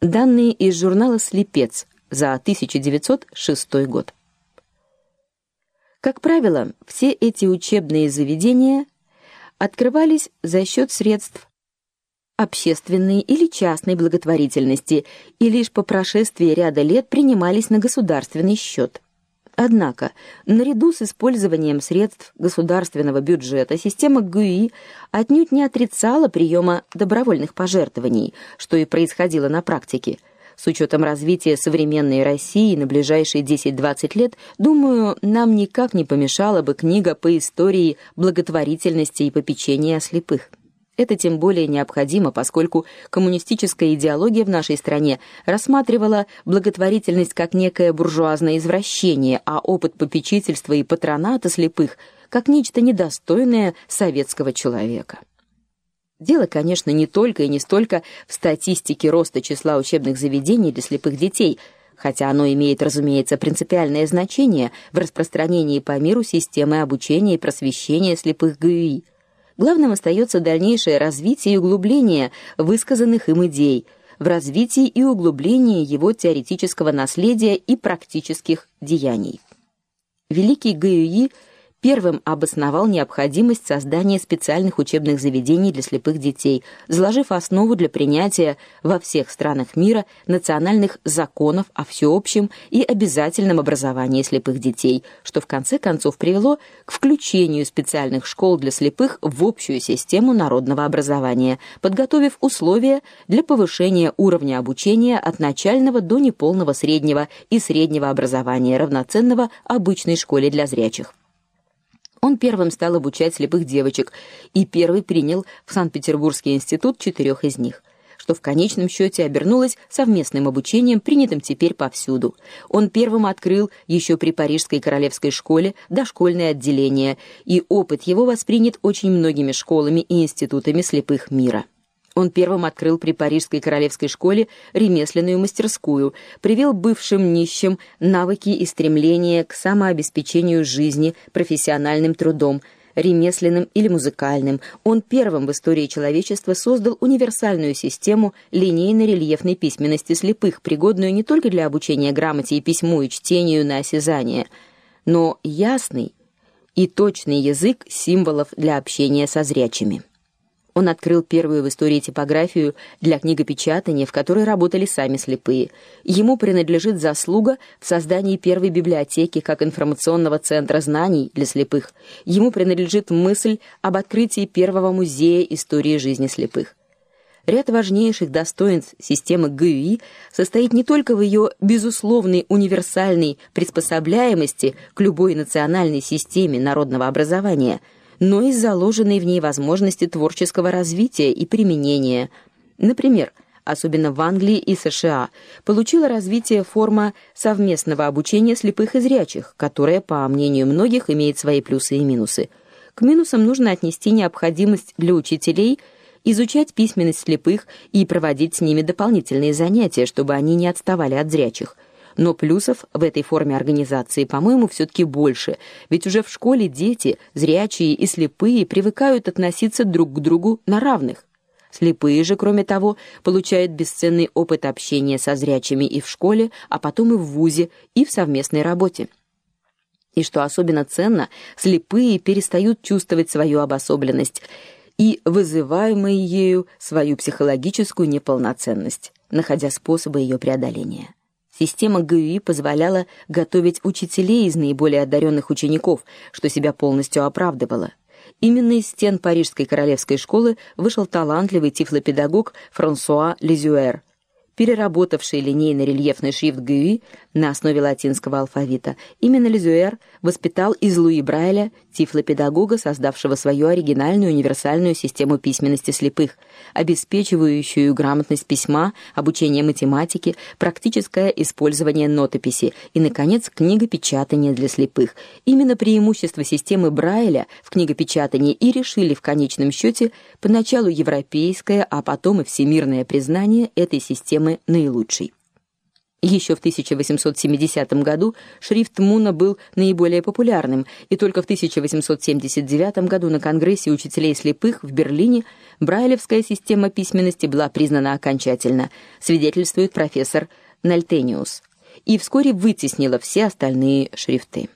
Данные из журнала Слепец за 1906 год. Как правило, все эти учебные заведения открывались за счет средств общественной или частной благотворительности и лишь по прошествии ряда лет принимались на государственный счет. Однако, наряду с использованием средств государственного бюджета, система ГУИ отнюдь не отрицала приема добровольных пожертвований, что и происходило на практике. С учетом развития современной России на ближайшие 10-20 лет, думаю, нам никак не помешала бы книга по истории благотворительности и попечения о слепых. Это тем более необходимо, поскольку коммунистическая идеология в нашей стране рассматривала благотворительность как некое буржуазное извращение, а опыт попечительства и патроната слепых как нечто недостойное советского человека. Дело, конечно, не только и не столько в статистике роста числа учебных заведений для слепых детей, хотя оно имеет, разумеется, принципиальное значение в распространении по миру системы обучения и просвещения слепых ГУИ. Главным остается дальнейшее развитие и углубление высказанных им идей, в развитии и углублении его теоретического наследия и практических деяний. Великий Гаюи первым обосновал необходимость создания специальных учебных заведений для слепых детей, заложив основу для принятия во всех странах мира национальных законов о всеобщем и обязательном образовании слепых детей, что в конце концов привело к включению специальных школ для слепых в общую систему народного образования, подготовив условия для повышения уровня обучения от начального до неполного среднего и среднего образования, равноценного обычной школе для зрячих. Он первым стал обучать слепых девочек и первый принял в Санкт-Петербургский институт четырех из них что в конечном счете обернулось совместным обучением, принятым теперь повсюду. Он первым открыл еще при Парижской королевской школе дошкольное отделение, и опыт его воспринят очень многими школами и институтами слепых мира. Он первым открыл при Парижской королевской школе ремесленную мастерскую, привил бывшим нищим навыки и стремление к самообеспечению жизни профессиональным трудом, ремесленным или музыкальным. Он первым в истории человечества создал универсальную систему линейно-рельефной письменности слепых, пригодную не только для обучения грамоте и письму и чтению на осязание, но ясный и точный язык символов для общения со зрячими. Он открыл первую в истории типографию для книгопечатания, в которой работали сами слепые. Ему принадлежит заслуга в создании первой библиотеки как информационного центра знаний для слепых. Ему принадлежит мысль об открытии первого музея истории жизни слепых. Ряд важнейших достоинств системы ГУИ состоит не только в ее безусловной универсальной приспособляемости к любой национальной системе народного образования – но и заложенной в ней возможности творческого развития и применения. Например, особенно в Англии и США, получила развитие форма совместного обучения слепых и зрячих, которая, по мнению многих, имеет свои плюсы и минусы. К минусам нужно отнести необходимость для учителей изучать письменность слепых и проводить с ними дополнительные занятия, чтобы они не отставали от зрячих – но плюсов в этой форме организации, по-моему, все таки больше, ведь уже в школе дети, зрячие и слепые, привыкают относиться друг к другу на равных. Слепые же, кроме того, получают бесценный опыт общения со зрячими и в школе, а потом и в вузе, и в совместной работе. И что особенно ценно, слепые перестают чувствовать свою обособленность и вызываемую ею свою психологическую неполноценность, находя способы ее преодоления. Система ГУИ позволяла готовить учителей из наиболее одаренных учеников, что себя полностью оправдывало. Именно из стен Парижской королевской школы вышел талантливый тифлопедагог Франсуа Лизюэр, переработавший линейно-рельефный шрифт Гюи на основе латинского алфавита. Именно Лизюэр воспитал из Луи Брайля тифлопедагога, создавшего свою оригинальную универсальную систему письменности слепых, обеспечивающую грамотность письма, обучение математике, практическое использование нотописи и наконец книгопечатание для слепых. Именно преимущества системы Брайля в книгопечатании и решили в конечном счете поначалу европейское, а потом и всемирное признание этой системы наилучшей. Еще в 1870 году шрифт Муна был наиболее популярным, и только в 1879 году на Конгрессе учителей слепых в Берлине брайлевская система письменности была признана окончательно, свидетельствует профессор Нальтениус, и вскоре вытеснила все остальные шрифты.